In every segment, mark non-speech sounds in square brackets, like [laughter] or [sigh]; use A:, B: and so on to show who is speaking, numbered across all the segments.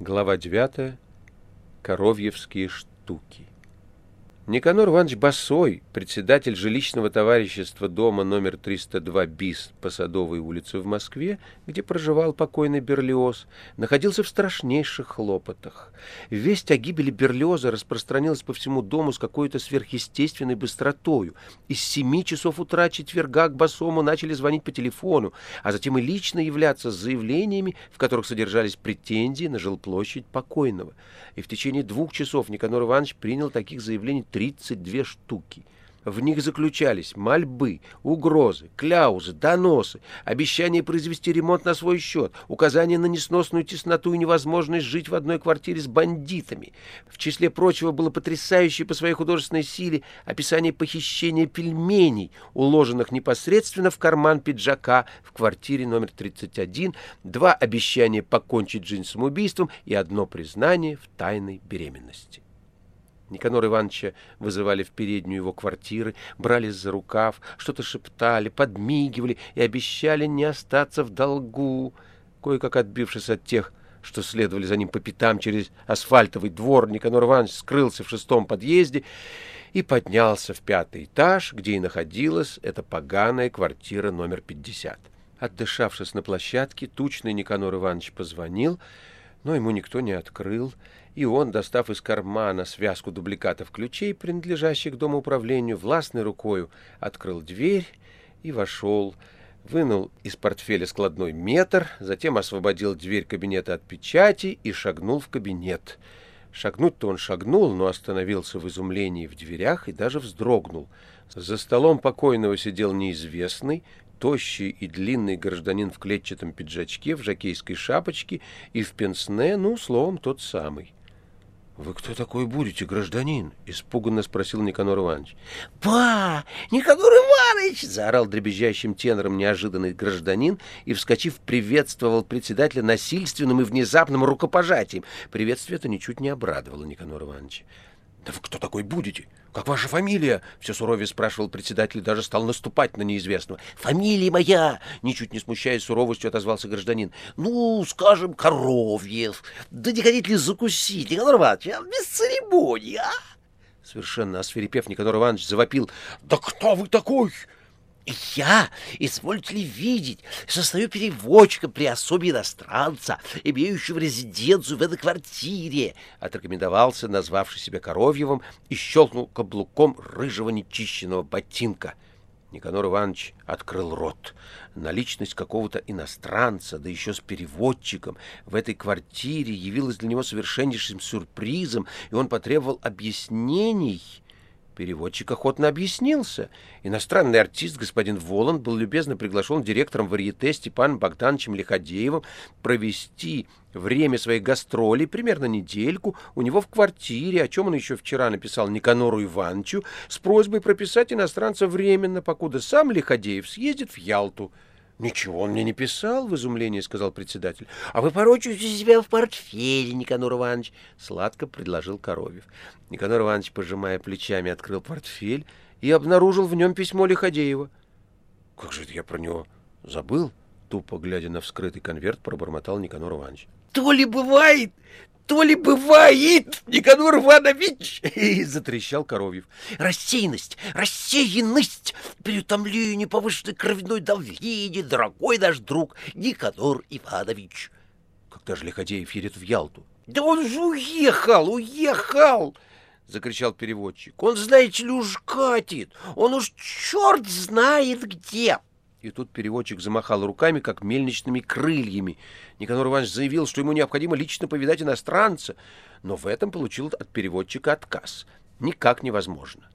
A: Глава 9. Коровьевские штуки. Никанор Иванович Басой, председатель жилищного товарищества дома номер 302 БИС по Садовой улице в Москве, где проживал покойный Берлиоз, находился в страшнейших хлопотах. Весть о гибели Берлиоза распространилась по всему дому с какой-то сверхъестественной быстротою. Из семи часов утра четверга к Басому начали звонить по телефону, а затем и лично являться с заявлениями, в которых содержались претензии на жилплощадь покойного. И в течение двух часов Никанор Иванович принял таких заявлений 32 штуки. В них заключались мольбы, угрозы, кляузы, доносы, обещание произвести ремонт на свой счет, указание на несносную тесноту и невозможность жить в одной квартире с бандитами. В числе прочего было потрясающее по своей художественной силе описание похищения пельменей, уложенных непосредственно в карман пиджака в квартире номер 31, два обещания покончить жизнь самоубийством и одно признание в тайной беременности. Никанора Ивановича вызывали в переднюю его квартиры, брали за рукав, что-то шептали, подмигивали и обещали не остаться в долгу. Кое-как отбившись от тех, что следовали за ним по пятам через асфальтовый двор, Никанор Иванович скрылся в шестом подъезде и поднялся в пятый этаж, где и находилась эта поганая квартира номер 50. Отдышавшись на площадке, тучный Никанор Иванович позвонил, но ему никто не открыл, и он, достав из кармана связку дубликатов ключей, принадлежащих домоуправлению, властной рукою открыл дверь и вошел, вынул из портфеля складной метр, затем освободил дверь кабинета от печати и шагнул в кабинет. Шагнуть-то он шагнул, но остановился в изумлении в дверях и даже вздрогнул. За столом покойного сидел неизвестный, тощий и длинный гражданин в клетчатом пиджачке, в жакейской шапочке и в пенсне, ну, словом, тот самый. — Вы кто такой будете, гражданин? — испуганно спросил Никанор Иванович.
B: — Ба! Никанор Иванович! — заорал дребезжащим тенором неожиданный гражданин и, вскочив, приветствовал председателя насильственным и внезапным рукопожатием. Приветствие это ничуть не обрадовало Никанора Ивановича.
A: «Да вы кто такой будете? Как ваша фамилия?» — все суровее спрашивал председатель, даже стал наступать на неизвестного.
B: «Фамилия моя!» — ничуть не смущаясь суровостью, отозвался гражданин. «Ну, скажем, Коровьев. Да не хотите ли закусить, Николай Иванович? А? Без церемонии, а?»
A: Совершенно освирепев, Николай Иванович завопил. «Да кто вы такой?»
B: Я, извольте ли видеть, состою переводчиком при особе иностранца, имеющего резиденцию в этой квартире, — отрекомендовался, назвавший себя Коровьевым, и щелкнул каблуком рыжего нечищенного ботинка.
A: Никанор Иванович открыл рот. Наличность какого-то иностранца, да еще с переводчиком, в этой квартире явилась для него совершеннейшим сюрпризом, и он потребовал объяснений — Переводчик охотно объяснился. Иностранный артист господин Воланд был любезно приглашен директором варьете Степаном Богдановичем Лиходеевым провести время своей гастроли, примерно недельку, у него в квартире, о чем он еще вчера написал Никанору Ивановичу, с просьбой прописать иностранца временно, покуда сам Лиходеев съездит в Ялту. «Ничего он мне не писал», — в изумлении сказал председатель.
B: «А вы порочите себя в портфеле, Никанор Иванович», — сладко предложил Коровьев.
A: Никанор Иванович, пожимая плечами, открыл портфель и обнаружил в нем письмо Лиходеева. «Как же это я про него забыл?» Тупо глядя на вскрытый конверт, пробормотал Никанор Иванович.
B: «То ли бывает, то ли бывает, Никанор Иванович!» [laughs] — затрещал Коровьев. «Рассеянность, рассеянность, переутомление, повышенное кровяное давление, дорогой наш друг Никанор Иванович!»
A: «Когда же Лиходеев едет в Ялту?»
B: «Да он же уехал, уехал!» — закричал переводчик. «Он, знаете ли, уж катит, он уж черт знает где!»
A: И тут переводчик замахал руками, как мельничными крыльями. Никанор Иванович заявил, что ему необходимо лично повидать иностранца, но в этом получил от переводчика отказ. Никак невозможно.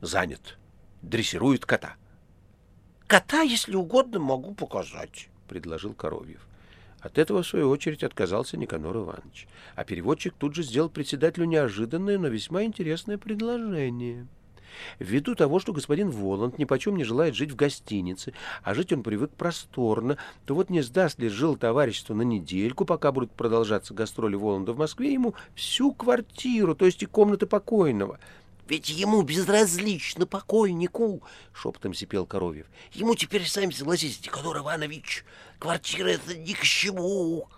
A: Занят. Дрессирует кота.
B: «Кота, если угодно, могу показать», — предложил Коровьев.
A: От этого, в свою очередь, отказался Никанор Иванович. А переводчик тут же сделал председателю неожиданное, но весьма интересное предложение — Ввиду того, что господин Воланд нипочем не желает жить в гостинице, а жить он привык просторно, то вот не сдаст ли жил товарищество на недельку, пока будут продолжаться гастроли Воланда в Москве, ему всю квартиру, то есть и комнаты покойного.
B: «Ведь ему безразлично покойнику!» — шепотом сипел Коровьев. «Ему теперь, сами согласитесь, Никанор Иванович, квартира — это ни к чему!»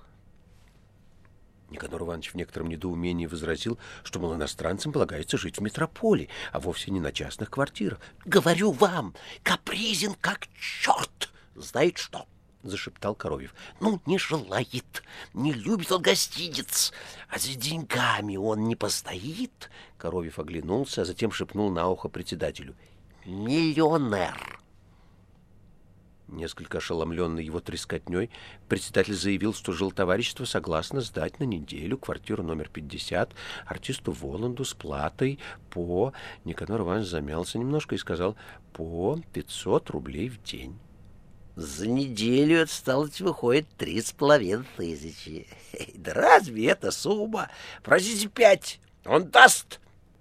A: Никанор Иванович в некотором недоумении возразил, что, мол, иностранцам полагается жить в метрополе, а вовсе не на частных квартирах.
B: — Говорю вам, капризен как черт! Знает что? — зашептал Коровьев. — Ну, не желает, не любит он гостиниц, а за деньгами он не постоит. Коровьев оглянулся, а затем шепнул на ухо председателю. — Миллионер!
A: Несколько ошеломленный его трескотней, председатель заявил, что жилтоварищество согласно сдать на неделю квартиру номер 50 артисту Воланду с платой по... Никанор Иванович замялся немножко и сказал по 500 рублей в день.
B: За неделю это, стало выходит три с половиной тысячи. [laughs] Да разве это сумма? Просите пять, он даст.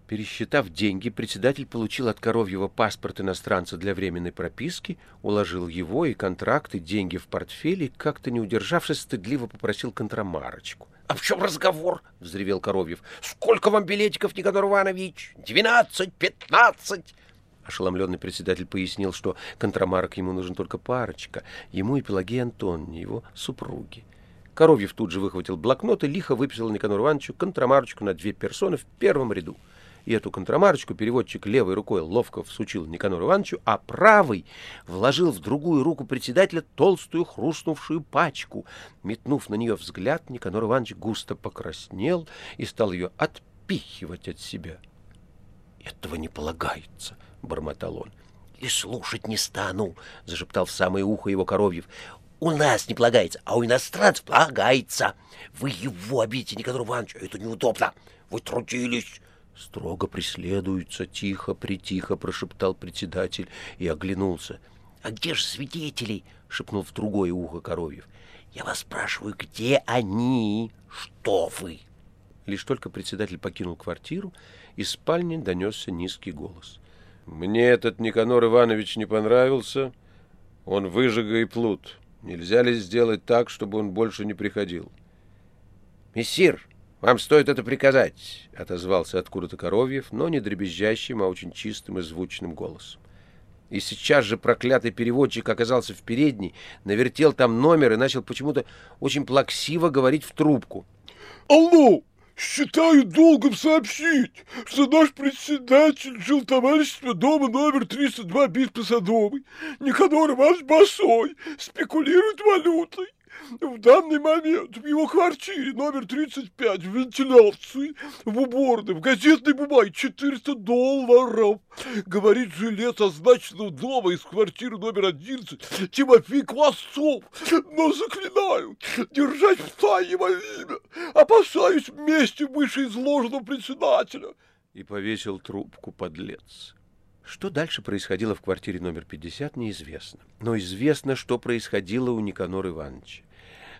A: Пересчитав деньги, председатель получил от Коровьего паспорт иностранца для временной прописки, уложил его и контракты, деньги в портфель и, как-то не удержавшись, стыдливо попросил контрамарочку.
B: — А в чем разговор? — взревел Коровьев. — Сколько вам билетиков, Никанор Иванович? Двенадцать, пятнадцать?
A: Ошеломленный председатель пояснил, что контрамарок ему нужен только парочка, ему и Пелагея Антонне, его супруги. Коровьев тут же выхватил блокнот и лихо выписал Никанору Ивановичу контрамарочку на две персоны в первом ряду и эту контрамарочку переводчик левой рукой ловко всучил Никанору Ивановичу, а правой вложил в другую руку председателя толстую хрустнувшую пачку. Метнув на нее взгляд, Никанор Иванович густо покраснел и стал ее отпихивать от себя. — Этого не полагается, — бормотал он.
B: — И слушать не стану, — зашептал в самое ухо его Коровьев. — У нас не полагается, а у иностранцев полагается. Вы его обидите, Никанор Иванович, это неудобно. Вы трудились
A: строго преследуются, тихо, притихо, прошептал председатель и оглянулся.
B: — А где же свидетели? — шепнул в другое ухо Коровьев. — Я вас спрашиваю, где они? Что вы?
A: Лишь только председатель покинул квартиру, из спальни донесся низкий голос. — Мне этот Никанор Иванович не понравился. Он выжига и плут. Нельзя ли сделать так, чтобы он больше не приходил?
B: — Мессир! «Вам стоит это приказать», — отозвался откуда-то Коровьев, но не дребезжащим, а очень чистым и звучным голосом. И сейчас же проклятый переводчик оказался в передней, навертел там номер и начал почему-то очень плаксиво говорить в трубку.
C: «Алло! Считаю долгом сообщить, что наш председатель жил товарищества дома номер 302 бит по Садовой, Никанор Иванович Босой, спекулирует валютой. В данный момент в его квартире номер 35 в вентиляции, в уборной, в газетной бумаге 400 долларов. Говорит жилец означенного дома из квартиры номер 11 Тимофей Квасцов. Но заклинаю держать в тайне мое имя. Опасаюсь вместе вышеизложенного председателя.
A: И повесил трубку подлец. Что дальше происходило в квартире номер 50, неизвестно. Но известно, что происходило у Никанора Ивановича.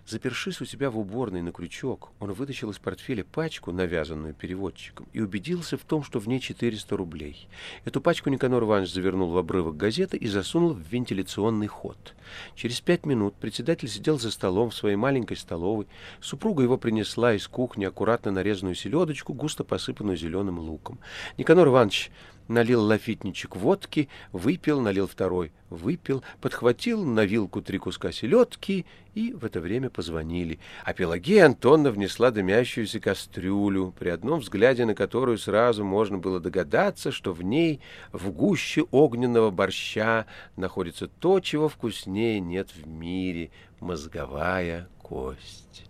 A: Запершись у себя в уборной на крючок, он вытащил из портфеля пачку, навязанную переводчиком, и убедился в том, что в ней 400 рублей. Эту пачку Никанор Иванович завернул в обрывок газеты и засунул в вентиляционный ход. Через пять минут председатель сидел за столом в своей маленькой столовой. Супруга его принесла из кухни аккуратно нарезанную селедочку, густо посыпанную зеленым луком. Никанор Иванович налил лафитничек водки, выпил, налил второй, выпил, подхватил на вилку три куска селедки, и в это время позвонили. А Пелагея Антонна внесла дымящуюся кастрюлю, при одном взгляде на которую сразу можно было догадаться, что в ней, в гуще огненного борща, находится то, чего вкуснее нет в мире — мозговая кость.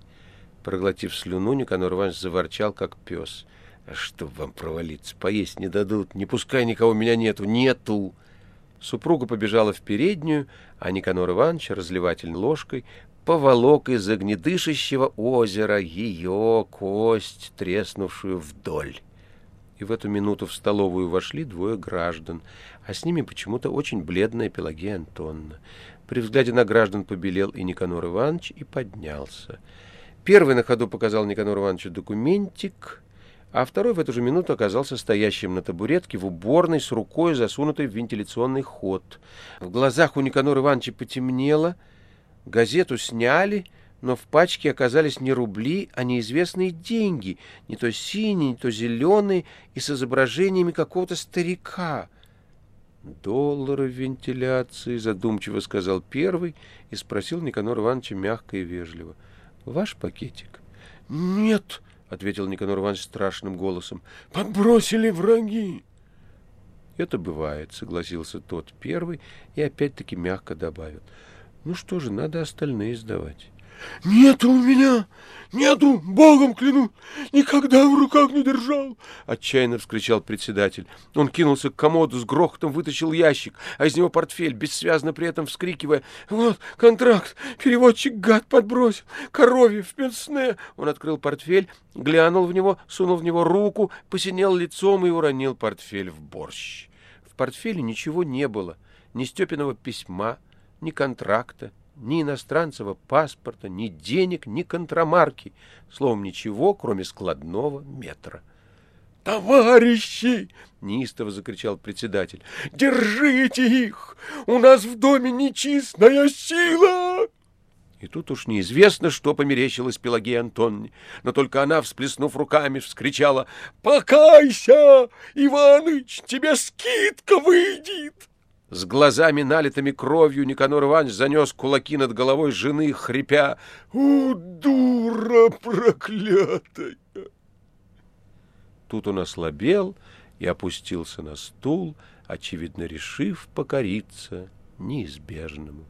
A: Проглотив слюну, Никанор Иванович заворчал, как пес — чтоб вам провалиться, поесть не дадут, не пускай никого меня нету, нету. Супруга побежала в переднюю, а Никанор Иванович, разливатель ложкой, поволок из огнедышащего озера ее кость, треснувшую вдоль. И в эту минуту в столовую вошли двое граждан, а с ними почему-то очень бледная Пелагея Антонна. При взгляде на граждан побелел и Никанор Иванович, и поднялся. Первый на ходу показал Никанору Ивановичу документик — а второй в эту же минуту оказался стоящим на табуретке в уборной с рукой, засунутой в вентиляционный ход. В глазах у Никанора Ивановича потемнело, газету сняли, но в пачке оказались не рубли, а неизвестные деньги, не то синие, не то зеленые, и с изображениями какого-то старика. «Доллары в вентиляции», — задумчиво сказал первый и спросил Никанора Ивановича мягко и вежливо. «Ваш пакетик?»
C: Нет, ответил Никанор Иванович страшным голосом. Подбросили враги.
A: Это бывает, согласился тот первый и опять-таки мягко добавил. Ну что же, надо остальные сдавать.
C: Нету у меня! Нету! Богом клянусь! Никогда в руках не держал!
A: Отчаянно вскричал председатель. Он кинулся к комоду, с грохотом вытащил ящик, а из него портфель, бессвязно при этом вскрикивая. «Вот контракт! Переводчик гад подбросил! Коровье в пенсне!» Он открыл портфель, глянул в него, сунул в него руку, посинел лицом и уронил портфель в борщ. В портфеле ничего не было. Ни Степиного письма, ни контракта, ни иностранцего паспорта, ни денег, ни контрамарки. Словом, ничего, кроме складного метра.
C: «Товарищи!» — неистово закричал председатель. «Держите их! У нас в доме нечистая сила!»
A: И тут уж неизвестно, что померещилось Пелагеи Антонне, но только она, всплеснув руками, вскричала
C: «Покайся, Иваныч, тебе скидка выйдет!»
A: С глазами, налитыми кровью, Никанор Иванович занес кулаки над головой жены, хрипя
C: «У, дура проклятая!»
A: Тут он ослабел и опустился на стул, очевидно решив покориться неизбежному.